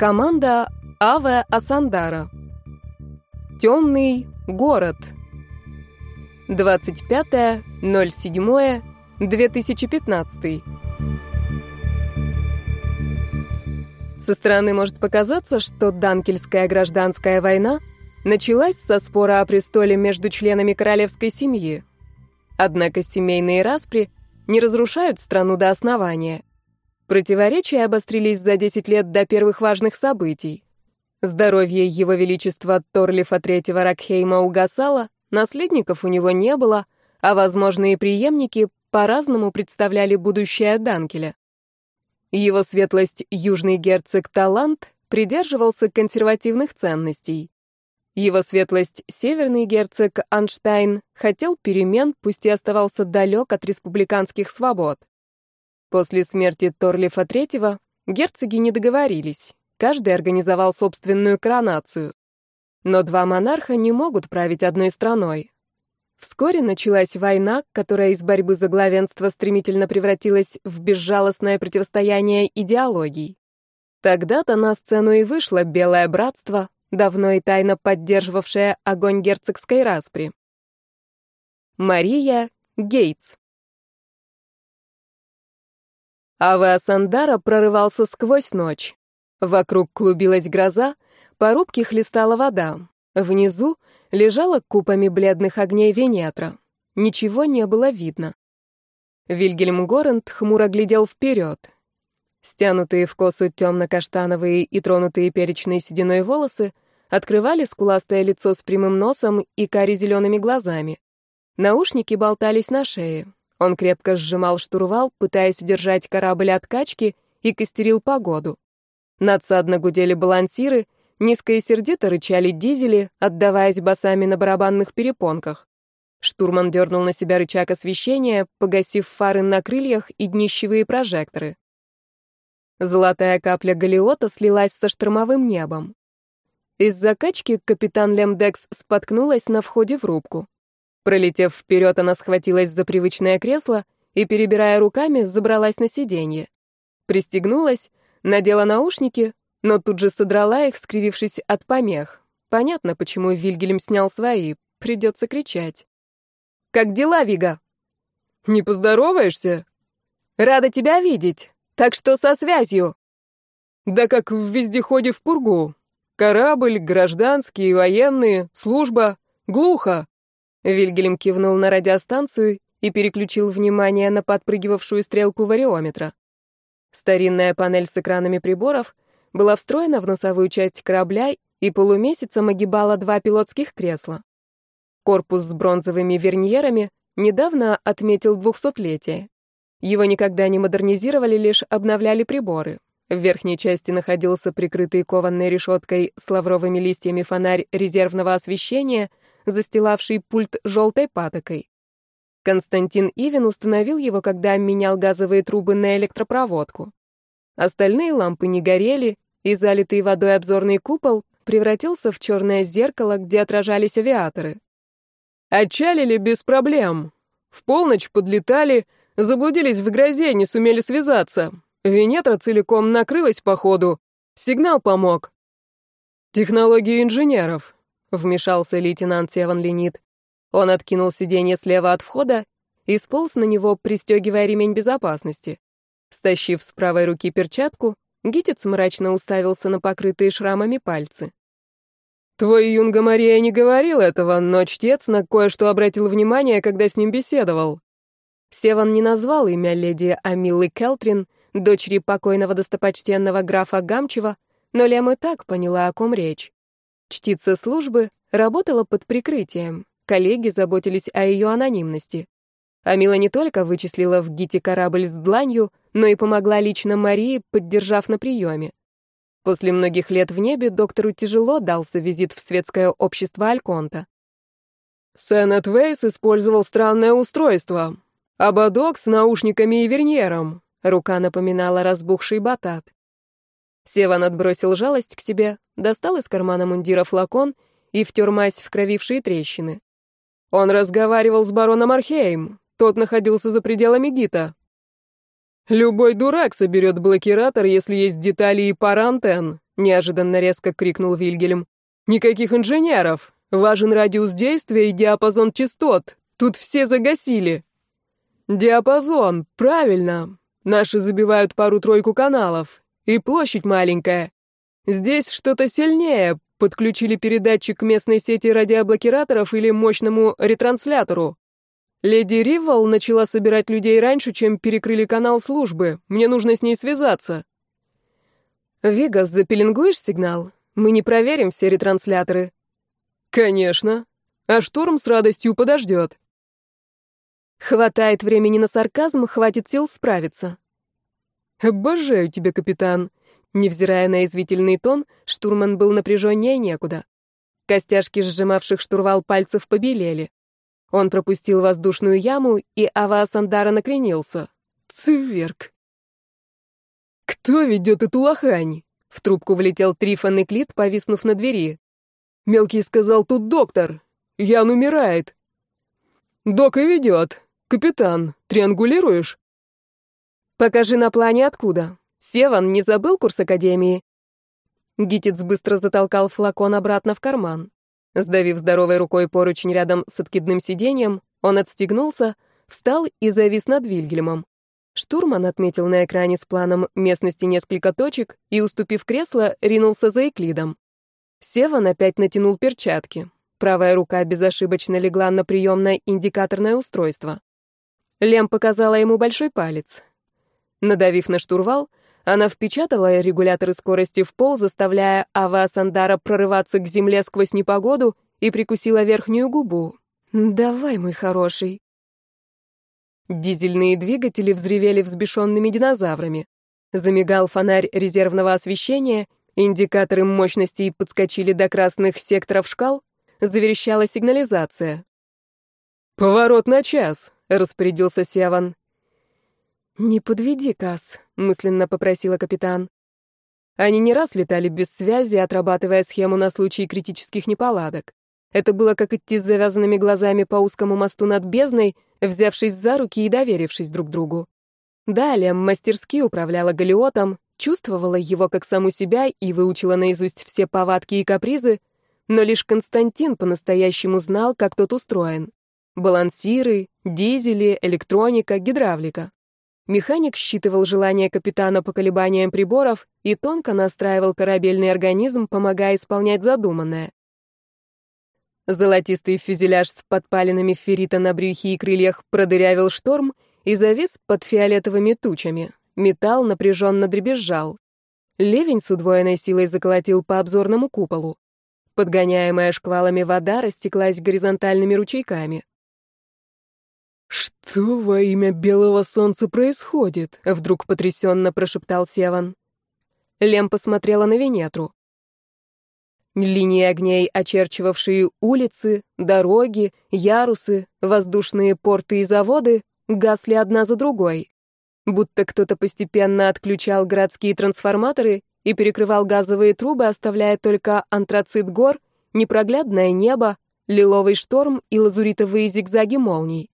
Команда Аве Асандара. Темный город. 25.07.2015. Со стороны может показаться, что Данкельская гражданская война началась со спора о престоле между членами королевской семьи. Однако семейные распри не разрушают страну до основания. Противоречия обострились за 10 лет до первых важных событий. Здоровье его величества Торлифа III Ракхейма угасало, наследников у него не было, а возможные преемники по-разному представляли будущее Данкеля. Его светлость южный герцог Талант придерживался консервативных ценностей. Его светлость северный герцог Анштайн хотел перемен, пусть и оставался далек от республиканских свобод. После смерти Торлифа III герцоги не договорились, каждый организовал собственную коронацию. Но два монарха не могут править одной страной. Вскоре началась война, которая из борьбы за главенство стремительно превратилась в безжалостное противостояние идеологий. Тогда-то на сцену и вышло Белое Братство, давно и тайно поддерживавшее огонь герцогской распри. Мария Гейтс Ава Сандара прорывался сквозь ночь. Вокруг клубилась гроза, по рубке хлестала вода. Внизу лежала купами бледных огней Венетра. Ничего не было видно. Вильгельм Горент хмуро глядел вперед. Стянутые в косу темно-каштановые и тронутые перечной сединой волосы открывали скуластое лицо с прямым носом и кари-зелеными глазами. Наушники болтались на шее. Он крепко сжимал штурвал, пытаясь удержать корабль от качки, и костерил погоду. Надсадно гудели балансиры, низко и сердито рычали дизели, отдаваясь басами на барабанных перепонках. Штурман дернул на себя рычаг освещения, погасив фары на крыльях и днищевые прожекторы. Золотая капля галиота слилась со штормовым небом. Из закачки капитан Лемдекс споткнулась на входе в рубку. Пролетев вперед, она схватилась за привычное кресло и, перебирая руками, забралась на сиденье. Пристегнулась, надела наушники, но тут же содрала их, скривившись от помех. Понятно, почему Вильгельм снял свои, придется кричать. «Как дела, Вига?» «Не поздороваешься?» «Рада тебя видеть. Так что со связью?» «Да как в вездеходе в пургу. Корабль, гражданские, военные, служба. Глухо. Вильгельм кивнул на радиостанцию и переключил внимание на подпрыгивавшую стрелку вариометра. Старинная панель с экранами приборов была встроена в носовую часть корабля и полумесяцем огибала два пилотских кресла. Корпус с бронзовыми верньерами недавно отметил двухсотлетие. Его никогда не модернизировали, лишь обновляли приборы. В верхней части находился прикрытый кованой решеткой с лавровыми листьями фонарь резервного освещения, застилавший пульт желтой патокой. Константин Ивин установил его, когда менял газовые трубы на электропроводку. Остальные лампы не горели, и залитый водой обзорный купол превратился в черное зеркало, где отражались авиаторы. «Отчалили без проблем. В полночь подлетали, заблудились в грозе, не сумели связаться. Венетра целиком накрылась по ходу. Сигнал помог. Технологии инженеров. Вмешался лейтенант Севан Ленит. Он откинул сиденье слева от входа и сполз на него, пристегивая ремень безопасности. Стащив с правой руки перчатку, Гитец мрачно уставился на покрытые шрамами пальцы. «Твой Юнга Мария не говорил этого, но чтец на кое-что обратил внимание, когда с ним беседовал». Севан не назвал имя леди Амилы Келтрин, дочери покойного достопочтенного графа Гамчева, но Лем и так поняла, о ком речь. Чтица службы работала под прикрытием, коллеги заботились о ее анонимности. Амила не только вычислила в ГИТе корабль с дланью, но и помогла лично Марии, поддержав на приеме. После многих лет в небе доктору тяжело дался визит в светское общество Альконта. Сеннет Вейс использовал странное устройство. Ободок с наушниками и верньером. Рука напоминала разбухший батат. Севан отбросил жалость к себе, достал из кармана мундира флакон и втер мазь в кровившие трещины. Он разговаривал с бароном Архейм. Тот находился за пределами ГИТа. Любой дурак соберет блокиратор, если есть детали и пара антенн. неожиданно резко крикнул Вильгельм. «Никаких инженеров! Важен радиус действия и диапазон частот. Тут все загасили!» «Диапазон, правильно. Наши забивают пару-тройку каналов. И площадь маленькая. Здесь что-то сильнее. Подключили передатчик к местной сети радиоблокираторов или мощному ретранслятору. Леди Ривал начала собирать людей раньше, чем перекрыли канал службы. Мне нужно с ней связаться. Вегас, запеленгуешь сигнал? Мы не проверим все ретрансляторы. Конечно. А шторм с радостью подождет. Хватает времени на сарказм, хватит сил справиться. Обожаю тебя, капитан. Невзирая на извительный тон, штурман был напряженнее некуда. Костяшки сжимавших штурвал пальцев побелели. Он пропустил воздушную яму, и Ава Сандара накренился. Цверк. «Кто ведет эту лохань?» В трубку влетел Трифон и Клит, повиснув на двери. Мелкий сказал, тут доктор. Ян умирает. Док и ведет. Капитан, триангулируешь? Покажи на плане откуда. Севан не забыл курс академии? Гитец быстро затолкал флакон обратно в карман. Сдавив здоровой рукой поручень рядом с откидным сиденьем, он отстегнулся, встал и завис над Вильгельмом. Штурман отметил на экране с планом местности несколько точек и, уступив кресло, ринулся за Эклидом. Севан опять натянул перчатки. Правая рука безошибочно легла на приемное индикаторное устройство. Лем показала ему большой палец. Надавив на штурвал, она впечатала регуляторы скорости в пол, заставляя Ава Сандара прорываться к земле сквозь непогоду и прикусила верхнюю губу. «Давай, мой хороший». Дизельные двигатели взревели взбешенными динозаврами. Замигал фонарь резервного освещения, индикаторы мощности подскочили до красных секторов шкал, заверещала сигнализация. «Поворот на час», — распорядился Севан. «Не подведи, Касс», — мысленно попросила капитан. Они не раз летали без связи, отрабатывая схему на случай критических неполадок. Это было как идти с завязанными глазами по узкому мосту над бездной, взявшись за руки и доверившись друг другу. Далее мастерски управляла галиотом, чувствовала его как саму себя и выучила наизусть все повадки и капризы, но лишь Константин по-настоящему знал, как тот устроен. Балансиры, дизели, электроника, гидравлика. Механик считывал желания капитана по колебаниям приборов и тонко настраивал корабельный организм, помогая исполнять задуманное. Золотистый фюзеляж с подпалинами феррита на брюхе и крыльях продырявил шторм и завис под фиолетовыми тучами. Металл напряженно дребезжал. Ливень с удвоенной силой заколотил по обзорному куполу. Подгоняемая шквалами вода растеклась горизонтальными ручейками. «Что во имя белого солнца происходит?» — вдруг потрясенно прошептал Севан. Лем посмотрела на Венетру. Линии огней, очерчивавшие улицы, дороги, ярусы, воздушные порты и заводы, гасли одна за другой. Будто кто-то постепенно отключал городские трансформаторы и перекрывал газовые трубы, оставляя только антрацит гор, непроглядное небо, лиловый шторм и лазуритовые зигзаги молний.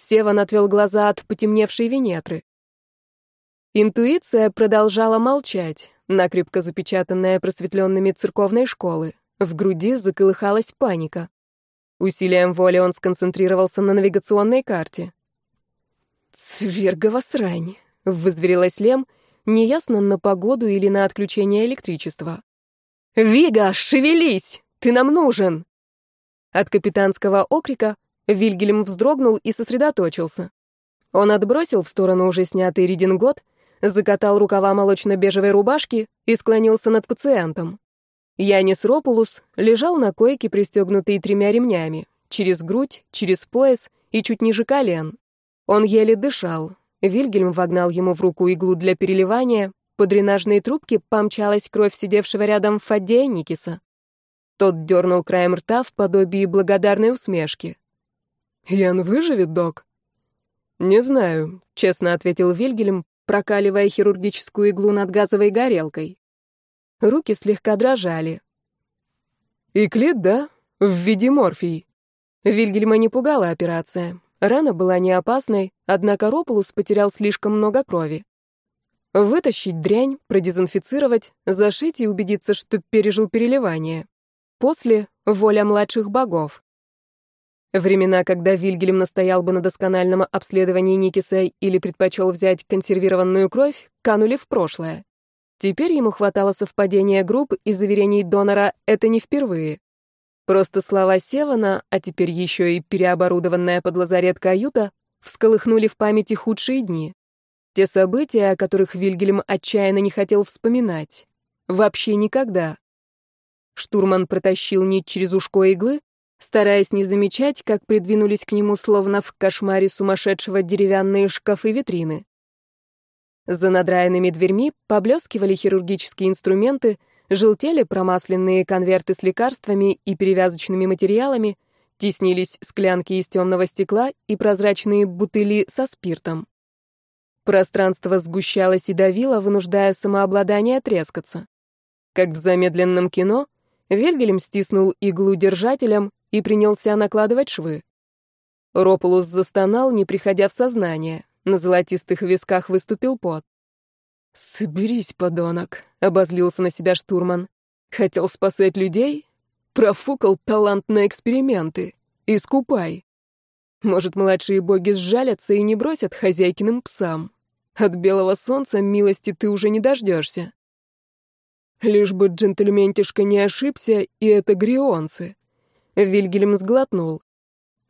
Севан отвел глаза от потемневшей Венетры. Интуиция продолжала молчать, накрепко запечатанная просветленными церковной школы. В груди заколыхалась паника. Усилием воли он сконцентрировался на навигационной карте. «Цвергова срань!» — вызверилась Лем, неясно на погоду или на отключение электричества. «Вига, шевелись! Ты нам нужен!» От капитанского окрика Вильгельм вздрогнул и сосредоточился. Он отбросил в сторону уже снятый редингот, закатал рукава молочно-бежевой рубашки и склонился над пациентом. Янис Ропулус лежал на койке, пристегнутый тремя ремнями, через грудь, через пояс и чуть ниже колен. Он еле дышал. Вильгельм вогнал ему в руку иглу для переливания, по дренажной трубке помчалась кровь сидевшего рядом Фаддея Никиса. Тот дернул краем рта в подобии благодарной усмешки. «Ян выживет, док?» «Не знаю», — честно ответил Вильгельм, прокаливая хирургическую иглу над газовой горелкой. Руки слегка дрожали. «Иклит, да? В виде морфий». Вильгельма не пугала операция. Рана была не опасной, однако Ропулус потерял слишком много крови. Вытащить дрянь, продезинфицировать, зашить и убедиться, что пережил переливание. После — воля младших богов. Времена, когда Вильгельм настоял бы на доскональном обследовании Никиса или предпочел взять консервированную кровь, канули в прошлое. Теперь ему хватало совпадения групп и заверений донора «это не впервые». Просто слова Севана, а теперь еще и переоборудованная под лазарет каюта, всколыхнули в памяти худшие дни. Те события, о которых Вильгельм отчаянно не хотел вспоминать. Вообще никогда. Штурман протащил нить через ушко иглы, стараясь не замечать, как придвинулись к нему словно в кошмаре сумасшедшего деревянные шкафы-витрины. За надраенными дверьми поблескивали хирургические инструменты, желтели промасленные конверты с лекарствами и перевязочными материалами, теснились склянки из темного стекла и прозрачные бутыли со спиртом. Пространство сгущалось и давило, вынуждая самообладание трескаться. Как в замедленном кино, Вельгелем стиснул иглу держателем и принялся накладывать швы. Ропулус застонал, не приходя в сознание. На золотистых висках выступил пот. «Соберись, подонок», — обозлился на себя штурман. «Хотел спасать людей? Профукал талант на эксперименты. Искупай. Может, младшие боги сжалятся и не бросят хозяйкиным псам. От белого солнца милости ты уже не дождешься. Лишь бы джентльментишка не ошибся, и это грионцы. Вильгельм сглотнул.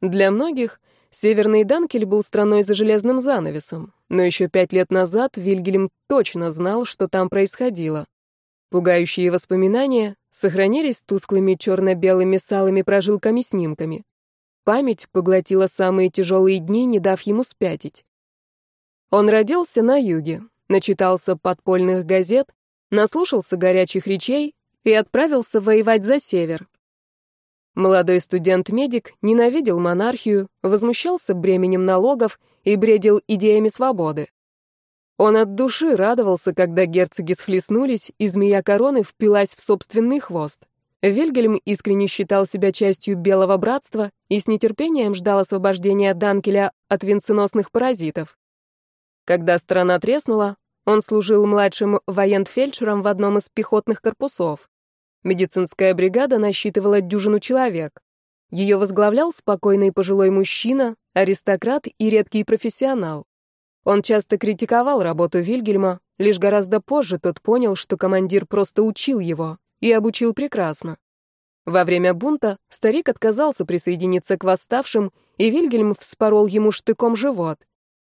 Для многих Северный Данкель был страной за железным занавесом, но еще пять лет назад Вильгельм точно знал, что там происходило. Пугающие воспоминания сохранились тусклыми черно-белыми салыми прожилками-снимками. Память поглотила самые тяжелые дни, не дав ему спятить. Он родился на юге, начитался подпольных газет, наслушался горячих речей и отправился воевать за север. Молодой студент-медик ненавидел монархию, возмущался бременем налогов и бредил идеями свободы. Он от души радовался, когда герцоги схлестнулись, и змея короны впилась в собственный хвост. Вильгельм искренне считал себя частью Белого Братства и с нетерпением ждал освобождения Данкеля от венценосных паразитов. Когда страна треснула, он служил младшим военфельдшером в одном из пехотных корпусов. Медицинская бригада насчитывала дюжину человек. Ее возглавлял спокойный пожилой мужчина, аристократ и редкий профессионал. Он часто критиковал работу Вильгельма, лишь гораздо позже тот понял, что командир просто учил его и обучил прекрасно. Во время бунта старик отказался присоединиться к восставшим, и Вильгельм вспорол ему штыком живот.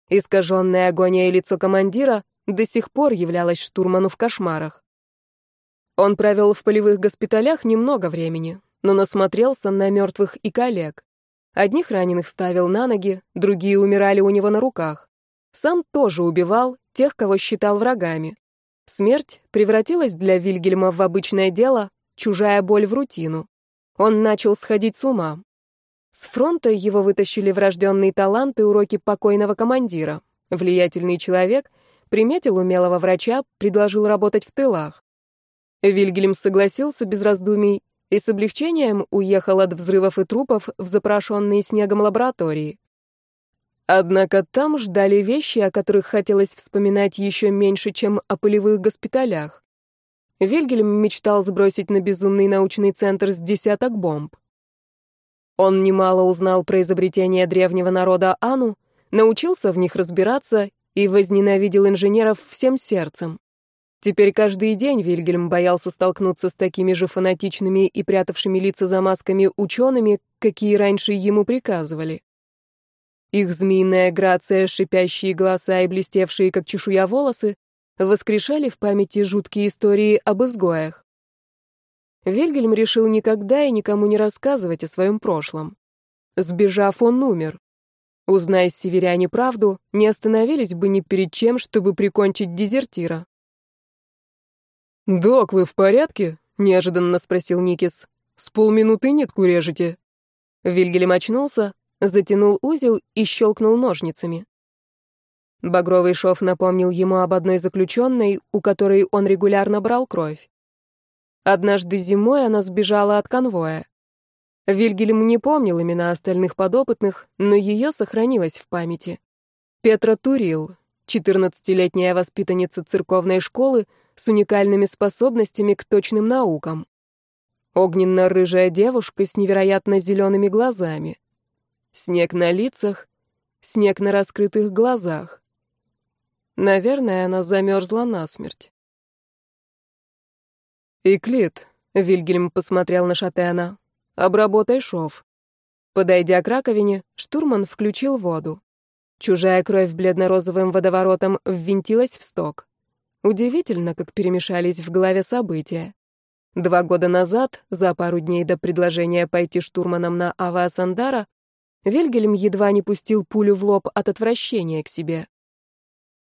Искаженное агония лицо командира до сих пор являлось штурману в кошмарах. Он провел в полевых госпиталях немного времени, но насмотрелся на мертвых и коллег. Одних раненых ставил на ноги, другие умирали у него на руках. Сам тоже убивал тех, кого считал врагами. Смерть превратилась для Вильгельма в обычное дело, чужая боль в рутину. Он начал сходить с ума. С фронта его вытащили врожденные таланты уроки покойного командира. Влиятельный человек приметил умелого врача, предложил работать в тылах. Вильгельм согласился без раздумий и с облегчением уехал от взрывов и трупов в запрошенные снегом лаборатории. Однако там ждали вещи, о которых хотелось вспоминать еще меньше, чем о полевых госпиталях. Вильгельм мечтал сбросить на безумный научный центр с десяток бомб. Он немало узнал про изобретения древнего народа Ану, научился в них разбираться и возненавидел инженеров всем сердцем. Теперь каждый день Вильгельм боялся столкнуться с такими же фанатичными и прятавшими лица за масками учеными, какие раньше ему приказывали. Их змеиная грация, шипящие голоса и блестевшие, как чешуя, волосы воскрешали в памяти жуткие истории об изгоях. Вильгельм решил никогда и никому не рассказывать о своем прошлом. Сбежав, он умер. Узная северяне правду, не остановились бы ни перед чем, чтобы прикончить дезертира. «Док, вы в порядке?» — неожиданно спросил Никис. «С полминуты нитку режете». Вильгельм очнулся, затянул узел и щелкнул ножницами. Багровый шов напомнил ему об одной заключенной, у которой он регулярно брал кровь. Однажды зимой она сбежала от конвоя. Вильгельм не помнил имена остальных подопытных, но ее сохранилось в памяти. Петра Турил, 14-летняя воспитанница церковной школы с уникальными способностями к точным наукам. Огненно-рыжая девушка с невероятно зелеными глазами. Снег на лицах, снег на раскрытых глазах. Наверное, она замерзла насмерть. «Иклит», — Вильгельм посмотрел на Шатена, — «обработай шов». Подойдя к раковине, штурман включил воду. Чужая кровь бледно-розовым водоворотом ввинтилась в сток. Удивительно, как перемешались в голове события. Два года назад, за пару дней до предложения пойти штурманом на Авиасандара, Вильгельм едва не пустил пулю в лоб от отвращения к себе.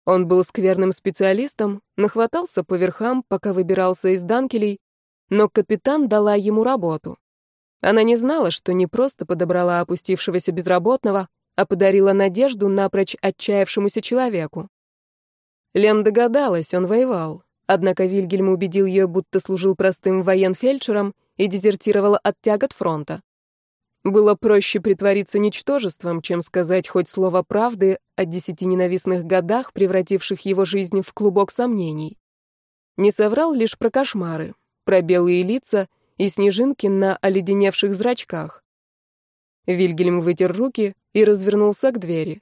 Он был скверным специалистом, нахватался по верхам, пока выбирался из данкелей, но капитан дала ему работу. Она не знала, что не просто подобрала опустившегося безработного, а подарила надежду напрочь отчаявшемуся человеку. Лем догадалась, он воевал. Однако Вильгельм убедил ее, будто служил простым военфельдшером и дезертировал от тягот фронта. Было проще притвориться ничтожеством, чем сказать хоть слово правды о десяти ненавистных годах, превративших его жизнь в клубок сомнений. Не соврал лишь про кошмары, про белые лица и снежинки на оледеневших зрачках. Вильгельм вытер руки и развернулся к двери.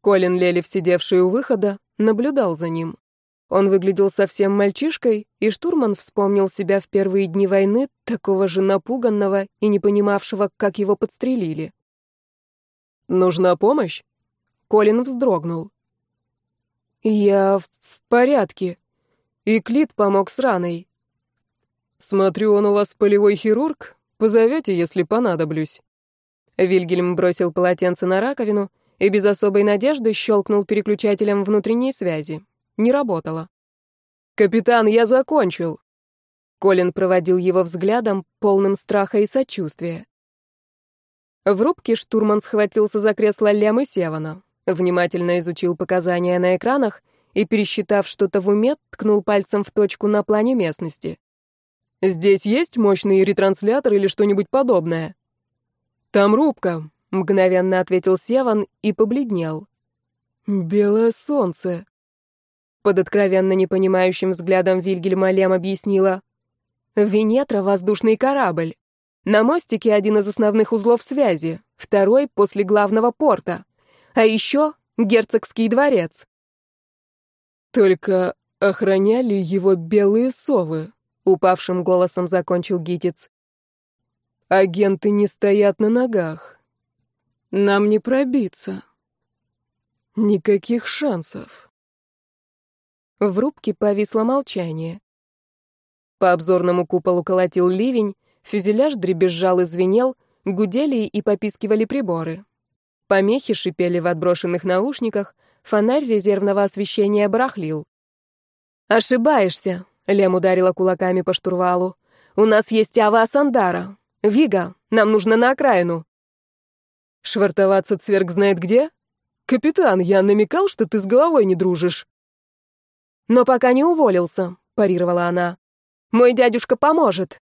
Колин Лелев, сидевший у выхода, наблюдал за ним. Он выглядел совсем мальчишкой, и штурман вспомнил себя в первые дни войны, такого же напуганного и не понимавшего, как его подстрелили. «Нужна помощь?» Колин вздрогнул. «Я в порядке. И Клит помог с раной». «Смотрю, он у вас полевой хирург. Позовете, если понадоблюсь». Вильгельм бросил полотенце на раковину и без особой надежды щелкнул переключателем внутренней связи. Не работало. «Капитан, я закончил!» Колин проводил его взглядом, полным страха и сочувствия. В рубке штурман схватился за кресло Лемы Севана, внимательно изучил показания на экранах и, пересчитав что-то в уме, ткнул пальцем в точку на плане местности. «Здесь есть мощный ретранслятор или что-нибудь подобное?» «Там рубка», — мгновенно ответил Севан и побледнел. «Белое солнце», под откровенно непонимающим взглядом Вильгельма Лем объяснила. «Венетра — воздушный корабль. На мостике один из основных узлов связи, второй — после главного порта. А еще герцогский дворец». «Только охраняли его белые совы», — упавшим голосом закончил Гитец. «Агенты не стоят на ногах. Нам не пробиться. Никаких шансов». В рубке повисло молчание. По обзорному куполу колотил ливень, фюзеляж дребезжал и звенел, гудели и попискивали приборы. Помехи шипели в отброшенных наушниках, фонарь резервного освещения барахлил. «Ошибаешься», — Лем ударила кулаками по штурвалу. «У нас есть Ава Сандара. Вига, нам нужно на окраину». «Швартоваться цверг знает где?» «Капитан, я намекал, что ты с головой не дружишь». «Но пока не уволился», — парировала она. «Мой дядюшка поможет.